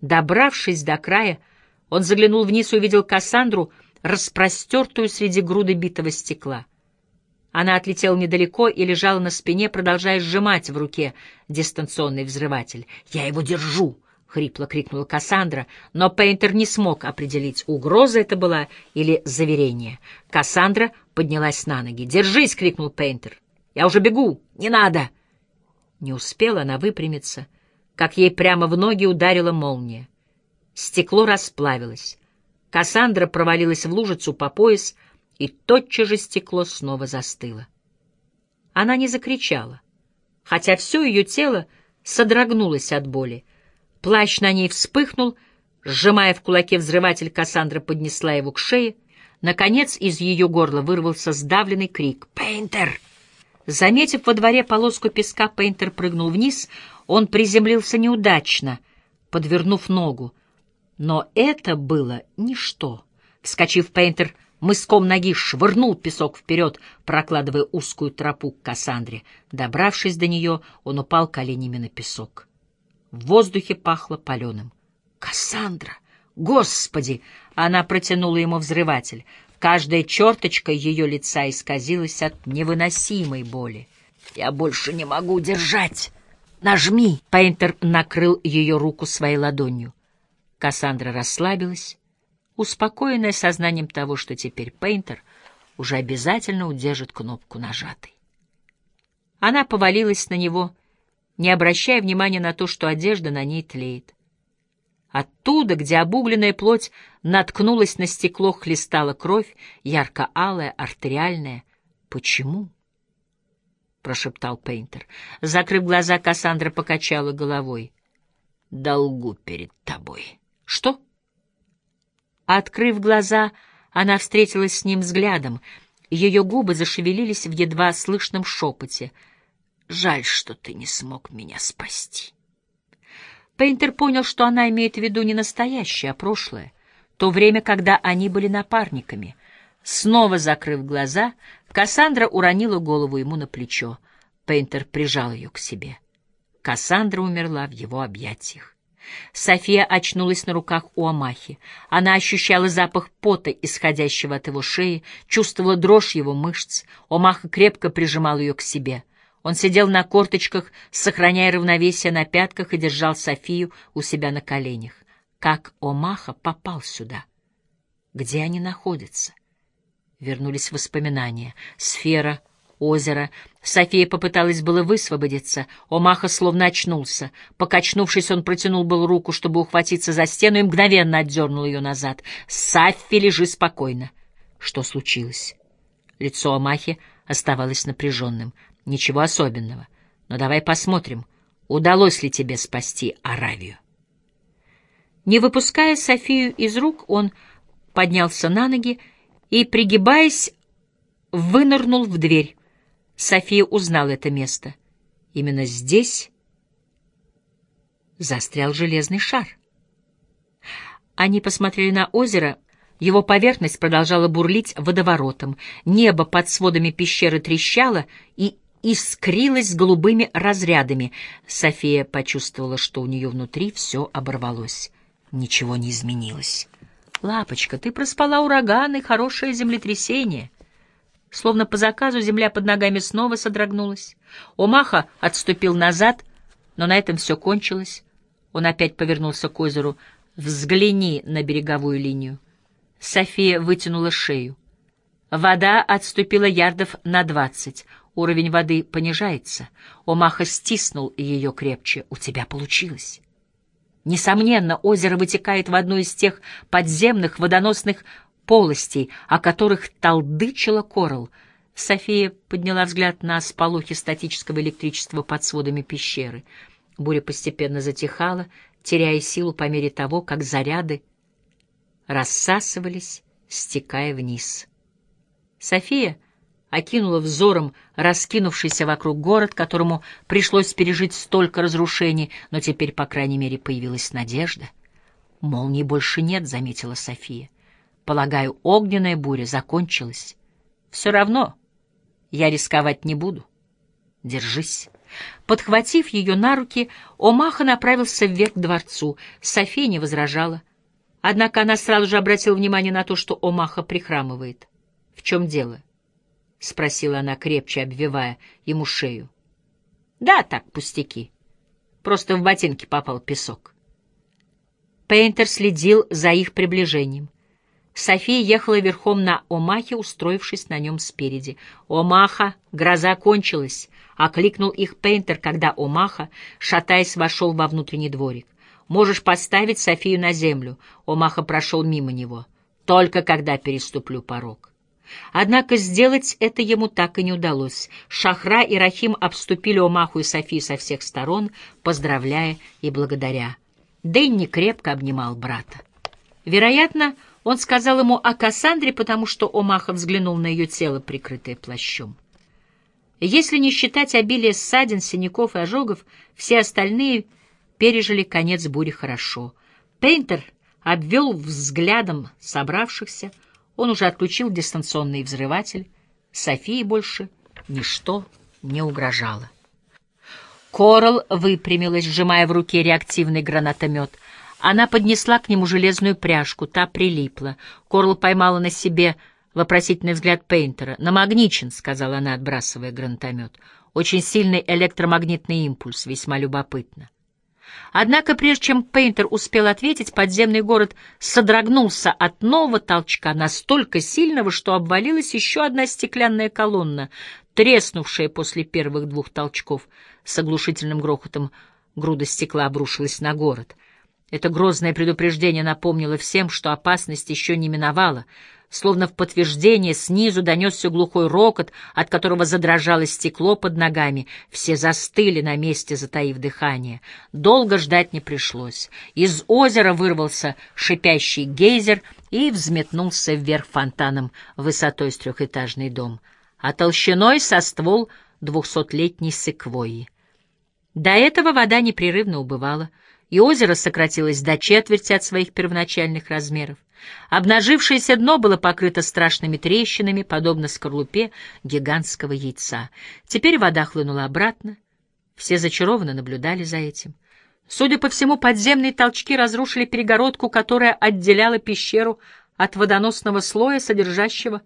Добравшись до края, он заглянул вниз и увидел Кассандру, распростертую среди груды битого стекла. Она отлетела недалеко и лежала на спине, продолжая сжимать в руке дистанционный взрыватель. «Я его держу!» — хрипло крикнула Кассандра, но Пейнтер не смог определить, угроза это была или заверение. Кассандра поднялась на ноги. «Держись!» — крикнул Пейнтер. «Я уже бегу! Не надо!» Не успела она выпрямиться, как ей прямо в ноги ударила молния. Стекло расплавилось. Кассандра провалилась в лужицу по пояс, и тотчас же стекло снова застыло. Она не закричала, хотя все ее тело содрогнулось от боли. Плащ на ней вспыхнул, сжимая в кулаке взрыватель, Кассандра поднесла его к шее. Наконец из ее горла вырвался сдавленный крик «Пейнтер!». Заметив во дворе полоску песка, Пейнтер прыгнул вниз. Он приземлился неудачно, подвернув ногу. Но это было ничто. Вскочив, Пейнтер мыском ноги швырнул песок вперед, прокладывая узкую тропу к Кассандре. Добравшись до нее, он упал коленями на песок. В воздухе пахло паленым. «Кассандра! Господи!» Она протянула ему взрыватель. Каждая черточка ее лица исказилась от невыносимой боли. «Я больше не могу держать! Нажми!» Пейнтер накрыл ее руку своей ладонью. Кассандра расслабилась, успокоенная сознанием того, что теперь Пейнтер уже обязательно удержит кнопку нажатой. Она повалилась на него, не обращая внимания на то, что одежда на ней тлеет. Оттуда, где обугленная плоть наткнулась на стекло, хлестала кровь, ярко-алая, артериальная. «Почему?» — прошептал Пейнтер. Закрыв глаза, Кассандра покачала головой. «Долгу перед тобой». «Что?» Открыв глаза, она встретилась с ним взглядом. Ее губы зашевелились в едва слышном шепоте. «Жаль, что ты не смог меня спасти». Пейнтер понял, что она имеет в виду не настоящее, а прошлое, то время, когда они были напарниками. Снова закрыв глаза, Кассандра уронила голову ему на плечо. Пейнтер прижал ее к себе. Кассандра умерла в его объятиях. София очнулась на руках у Амахи. Она ощущала запах пота, исходящего от его шеи, чувствовала дрожь его мышц. Омаха крепко прижимал ее к себе. Он сидел на корточках, сохраняя равновесие на пятках и держал Софию у себя на коленях. Как Омаха попал сюда? Где они находятся? Вернулись воспоминания. Сфера — озеро. София попыталась было высвободиться. Омаха словно очнулся. Покачнувшись, он протянул был руку, чтобы ухватиться за стену, и мгновенно отдернул ее назад. «Саффи, лежи спокойно». Что случилось? Лицо Омахи оставалось напряженным. Ничего особенного. Но давай посмотрим, удалось ли тебе спасти Аравию. Не выпуская Софию из рук, он поднялся на ноги и, пригибаясь, вынырнул в дверь. София узнала это место. Именно здесь застрял железный шар. Они посмотрели на озеро, его поверхность продолжала бурлить водоворотом, небо под сводами пещеры трещало и искрилось голубыми разрядами. София почувствовала, что у нее внутри все оборвалось. Ничего не изменилось. «Лапочка, ты проспала ураган и хорошее землетрясение». Словно по заказу земля под ногами снова содрогнулась. Омаха отступил назад, но на этом все кончилось. Он опять повернулся к озеру. «Взгляни на береговую линию». София вытянула шею. Вода отступила ярдов на двадцать. Уровень воды понижается. Омаха стиснул ее крепче. «У тебя получилось». Несомненно, озеро вытекает в одну из тех подземных водоносных полостей, о которых толдычила Корал. София подняла взгляд на сполохи статического электричества под сводами пещеры. Буря постепенно затихала, теряя силу по мере того, как заряды рассасывались, стекая вниз. София окинула взором раскинувшийся вокруг город, которому пришлось пережить столько разрушений, но теперь, по крайней мере, появилась надежда. «Молнии больше нет», — заметила София. Полагаю, огненная буря закончилась. Все равно я рисковать не буду. Держись. Подхватив ее на руки, Омаха направился вверх к дворцу. София не возражала. Однако она сразу же обратила внимание на то, что Омаха прихрамывает. «В чем дело?» — спросила она, крепче обвивая ему шею. «Да, так, пустяки. Просто в ботинки попал песок». Пейнтер следил за их приближением. София ехала верхом на Омахе, устроившись на нем спереди. «Омаха, гроза кончилась!» — окликнул их Пейнтер, когда Омаха, шатаясь, вошел во внутренний дворик. «Можешь поставить Софию на землю». Омаха прошел мимо него. «Только когда переступлю порог». Однако сделать это ему так и не удалось. Шахра и Рахим обступили Омаху и Софию со всех сторон, поздравляя и благодаря. Дэнни крепко обнимал брата. Вероятно, он сказал ему о Кассандре, потому что Омаха взглянул на ее тело, прикрытое плащом. Если не считать обилие ссадин, синяков и ожогов, все остальные пережили конец бури хорошо. Пейнтер обвел взглядом собравшихся, он уже отключил дистанционный взрыватель, Софии больше ничто не угрожало. Корал выпрямилась, сжимая в руке реактивный гранатомет — она поднесла к нему железную пряжку, та прилипла. Корл поймала на себе вопросительный взгляд Пейнтера. «Намагничен», — сказала она, отбрасывая гранатомет. «Очень сильный электромагнитный импульс, весьма любопытно». Однако, прежде чем Пейнтер успел ответить, подземный город содрогнулся от нового толчка, настолько сильного, что обвалилась еще одна стеклянная колонна, треснувшая после первых двух толчков. С оглушительным грохотом груда стекла обрушилась на город — это грозное предупреждение напомнило всем, что опасность еще не миновала. Словно в подтверждение снизу донесся глухой рокот, от которого задрожало стекло под ногами. Все застыли на месте, затаив дыхание. Долго ждать не пришлось. Из озера вырвался шипящий гейзер и взметнулся вверх фонтаном высотой с трехэтажный дом, а толщиной со ствол двухсотлетней секвойи. До этого вода непрерывно убывала — и озеро сократилось до четверти от своих первоначальных размеров. Обнажившееся дно было покрыто страшными трещинами, подобно скорлупе гигантского яйца. Теперь вода хлынула обратно. Все зачарованно наблюдали за этим. Судя по всему, подземные толчки разрушили перегородку, которая отделяла пещеру от водоносного слоя, содержащего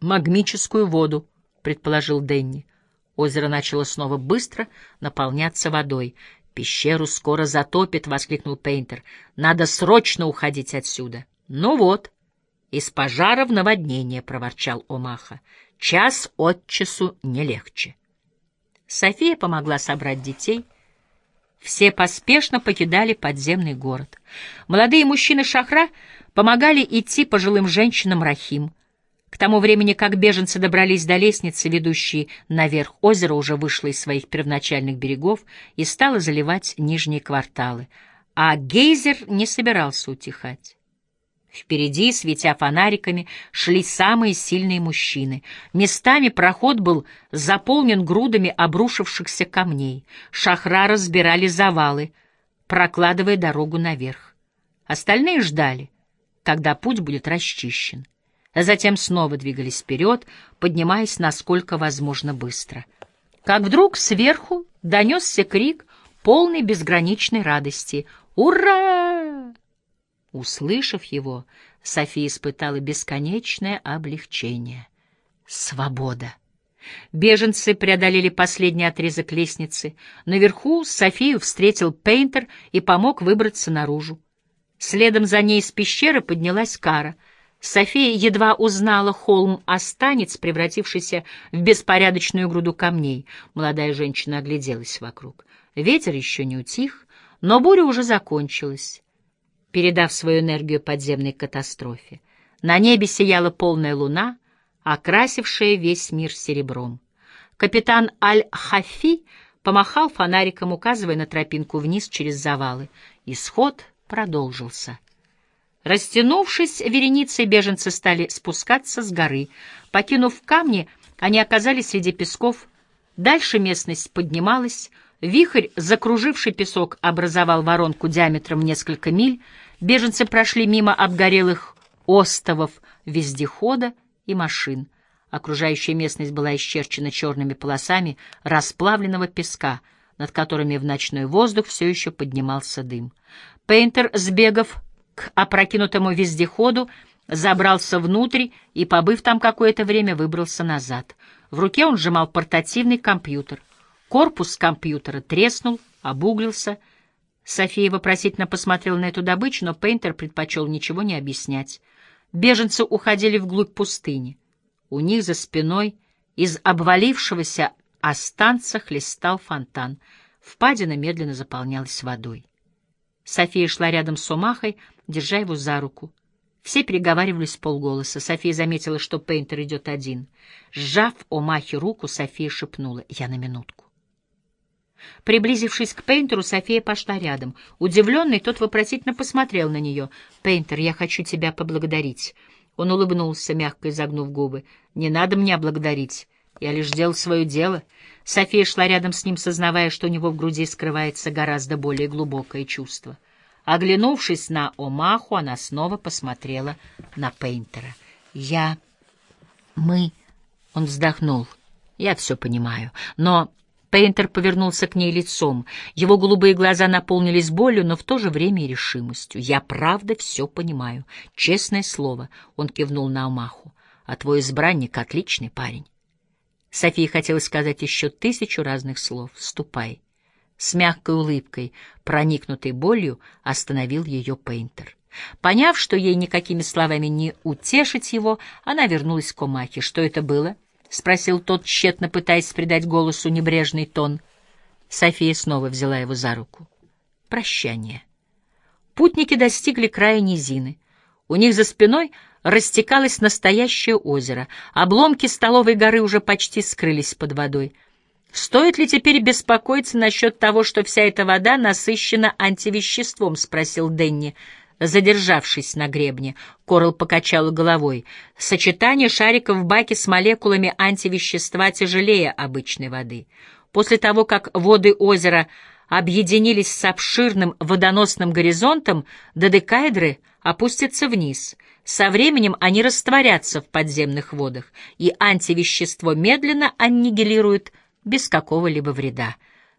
магмическую воду, предположил Денни. Озеро начало снова быстро наполняться водой. «Пещеру скоро затопит!» — воскликнул Пейнтер. «Надо срочно уходить отсюда!» «Ну вот!» «Из пожара в наводнение!» — проворчал Омаха. «Час от часу не легче!» София помогла собрать детей. Все поспешно покидали подземный город. Молодые мужчины Шахра помогали идти пожилым женщинам Рахим — к тому времени, как беженцы добрались до лестницы, ведущей наверх, озеро уже вышло из своих первоначальных берегов и стало заливать нижние кварталы, а гейзер не собирался утихать. Впереди, светя фонариками, шли самые сильные мужчины. Местами проход был заполнен грудами обрушившихся камней. Шахра разбирали завалы, прокладывая дорогу наверх. Остальные ждали, когда путь будет расчищен затем снова двигались вперед, поднимаясь насколько возможно быстро. Как вдруг сверху донесся крик, полный безграничной радости. «Ура!» Услышав его, София испытала бесконечное облегчение. Свобода! Беженцы преодолели последний отрезок лестницы. Наверху Софию встретил Пейнтер и помог выбраться наружу. Следом за ней из пещеры поднялась Кара — София едва узнала холм Останец, превратившийся в беспорядочную груду камней. Молодая женщина огляделась вокруг. Ветер еще не утих, но буря уже закончилась, передав свою энергию подземной катастрофе. На небе сияла полная луна, окрасившая весь мир серебром. Капитан Аль-Хафи помахал фонариком, указывая на тропинку вниз через завалы. Исход продолжился — Растянувшись, вереницей беженцы стали спускаться с горы. Покинув камни, они оказались среди песков. Дальше местность поднималась. Вихрь, закруживший песок, образовал воронку диаметром несколько миль. Беженцы прошли мимо обгорелых остовов вездехода и машин. Окружающая местность была исчерчена черными полосами расплавленного песка, над которыми в ночной воздух все еще поднимался дым. Пейнтер, сбегав к опрокинутому вездеходу, забрался внутрь и, побыв там какое-то время, выбрался назад. В руке он сжимал портативный компьютер. Корпус компьютера треснул, обуглился. София вопросительно посмотрела на эту добычу, но Пейнтер предпочел ничего не объяснять. Беженцы уходили вглубь пустыни. У них за спиной из обвалившегося останца хлестал фонтан. Впадина медленно заполнялась водой. София шла рядом с Омахой, держа его за руку. Все переговаривались полголоса. София заметила, что Пейнтер идет один. Сжав Омахе руку, София шепнула «Я на минутку». Приблизившись к Пейнтеру, София пошла рядом. Удивленный, тот вопросительно посмотрел на нее. «Пейнтер, я хочу тебя поблагодарить». Он улыбнулся, мягко изогнув губы. «Не надо меня благодарить. Я лишь делал свое дело». София шла рядом с ним, сознавая, что у него в груди скрывается гораздо более глубокое чувство. Оглянувшись на Омаху, она снова посмотрела на Пейнтера. «Я... мы...» — он вздохнул. «Я все понимаю, но...» Пейнтер повернулся к ней лицом. Его голубые глаза наполнились болью, но в то же время и решимостью. «Я правда все понимаю. Честное слово», — он кивнул на Амаху. «А твой избранник — отличный парень». Софии хотелось сказать еще тысячу разных слов. «Ступай». С мягкой улыбкой, проникнутой болью, остановил ее Пейнтер. Поняв, что ей никакими словами не утешить его, она вернулась к Омахе. «Что это было?» — спросил тот, тщетно пытаясь придать голосу небрежный тон. София снова взяла его за руку. Прощание. Путники достигли края низины. У них за спиной растекалось настоящее озеро. Обломки столовой горы уже почти скрылись под водой. «Стоит ли теперь беспокоиться насчет того, что вся эта вода насыщена антивеществом?» — спросил Денни, задержавшись на гребне. Корл покачал головой. Сочетание шариков в баке с молекулами антивещества тяжелее обычной воды. После того, как воды озера объединились с обширным водоносным горизонтом, додекаэдры опустятся вниз. Со временем они растворятся в подземных водах, и антивещество медленно аннигилирует без какого-либо вреда.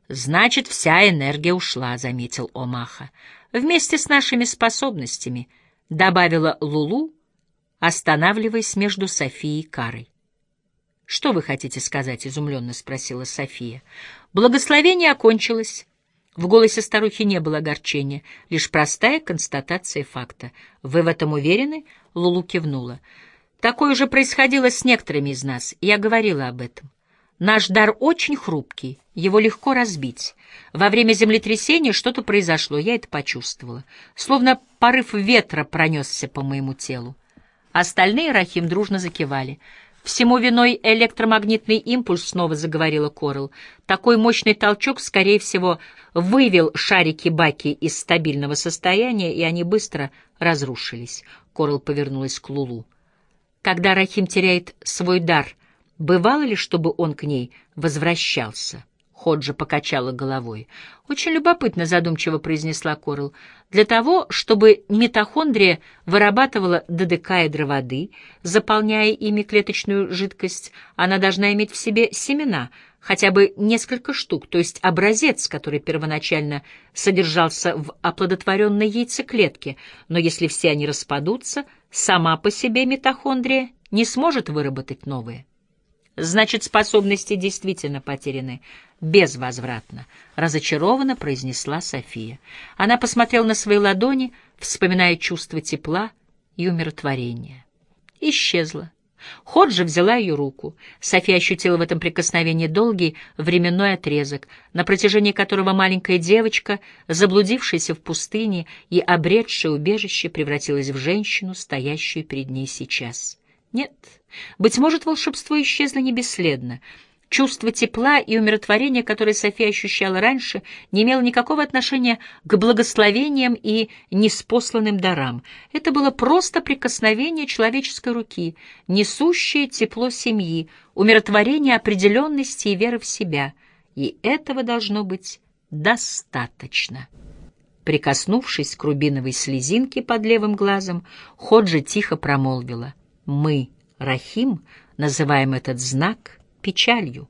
«Значит, вся энергия ушла», — заметил Омаха вместе с нашими способностями», — добавила Лулу, останавливаясь между Софией и Карой. «Что вы хотите сказать?» — изумленно спросила София. «Благословение окончилось». В голосе старухи не было огорчения, лишь простая констатация факта. «Вы в этом уверены?» — Лулу кивнула. «Такое же происходило с некоторыми из нас, я говорила об этом. Наш дар очень хрупкий, его легко разбить. Во время землетрясения что-то произошло, я это почувствовала. Словно порыв ветра пронесся по моему телу. Остальные Рахим дружно закивали. «Всему виной электромагнитный импульс», — снова заговорила Корл. «Такой мощный толчок, скорее всего, вывел шарики-баки из стабильного состояния, и они быстро разрушились». Корл повернулась к Лулу. «Когда Рахим теряет свой дар, бывало ли, чтобы он к ней возвращался?» Ходжа покачала головой. «Очень любопытно», — задумчиво произнесла Корл. «Для того, чтобы митохондрия вырабатывала додекаэдры воды, заполняя ими клеточную жидкость, она должна иметь в себе семена, хотя бы несколько штук, то есть образец, который первоначально содержался в оплодотворенной яйцеклетке. Но если все они распадутся, сама по себе митохондрия не сможет выработать новые». Значит, способности действительно потеряны безвозвратно, разочарованно произнесла София. Она посмотрела на свои ладони, вспоминая чувство тепла и умиротворения. Исчезла. Ходжа взяла ее руку. София ощутила в этом прикосновении долгий временной отрезок, на протяжении которого маленькая девочка, заблудившаяся в пустыне и обретшая убежище, превратилась в женщину, стоящую перед ней сейчас. Нет, быть может, волшебство исчезло не бесследно. Чувство тепла и умиротворения, которое София ощущала раньше, не имело никакого отношения к благословениям и неспосланным дарам. Это было просто прикосновение человеческой руки, несущее тепло семьи, умиротворение определенности и веры в себя. И этого должно быть достаточно. Прикоснувшись к рубиновой слезинке под левым глазом, Ходжи тихо промолвила — мы, Рахим, называем этот знак печалью.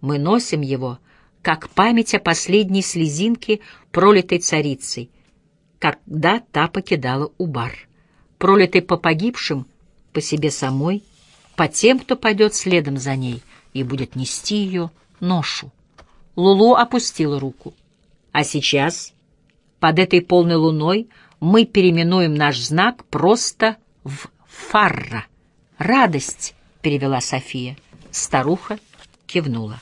Мы носим его, как память о последней слезинке, пролитой царицей, когда та покидала Убар, пролитой по погибшим, по себе самой, по тем, кто пойдет следом за ней и будет нести ее ношу. Лулу опустила руку. А сейчас, под этой полной луной, мы переименуем наш знак просто в «фарра». «Радость», — перевела София. Старуха кивнула.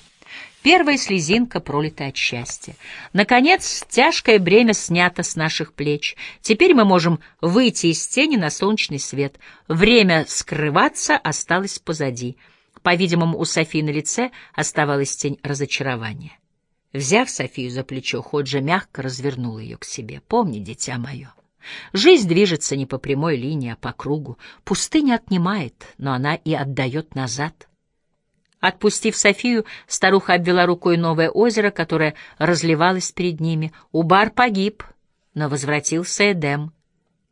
Первая слезинка пролита от счастья. Наконец, тяжкое бремя снято с наших плеч. Теперь мы можем выйти из тени на солнечный свет. Время скрываться осталось позади. По-видимому, у Софии на лице оставалась тень разочарования. Взяв Софию за плечо, Ходжа мягко развернул ее к себе. «Помни, дитя мое, жизнь движется не по прямой линии, а по кругу. Пустыня отнимает, но она и отдает назад». Отпустив Софию, старуха обвела рукой новое озеро, которое разливалось перед ними. Убар погиб, но возвратился Эдем.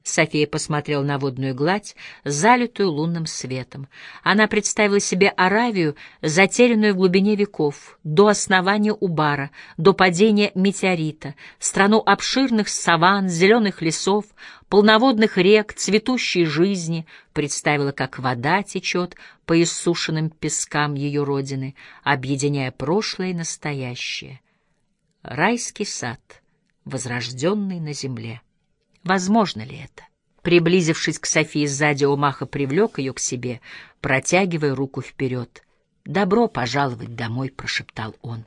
София посмотрела на водную гладь, залитую лунным светом. Она представила себе Аравию, затерянную в глубине веков, до основания Убара, до падения метеорита, страну обширных саван, зеленых лесов, полноводных рек, цветущей жизни, представила, как вода течет по иссушенным пескам ее родины, объединяя прошлое и настоящее. Райский сад, возрожденный на земле. Возможно ли это? Приблизившись к Софии сзади, Омаха привлек ее к себе, протягивая руку вперед. «Добро пожаловать домой», — прошептал он.